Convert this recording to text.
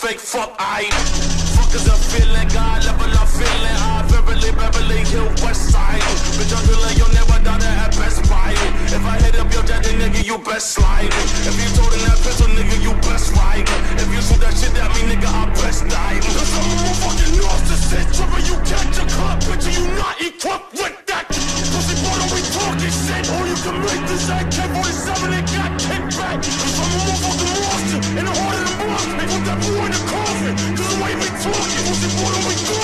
fake fuck, I Fuck is a feeling, God level up feeling. I Beverly, Beverly Hill, West Side. Bitch, I'm drilling your never daughter at Best Buy If I hit up your daddy, nigga, you best slide. If you told in that pistol, nigga, you best ride If you shoot that shit at me, nigga, I best die. Cause I'm a fucking narcissist Triple, you catch a club, bitch, you not equipped with that? Pussy boy, don't be talking shit? All you can make this AK-47 and got kicked back in the coffin Cause the way we talking Pussy boy, don't be I ain't doing